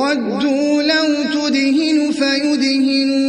ودوا لو تدهن فيدهنون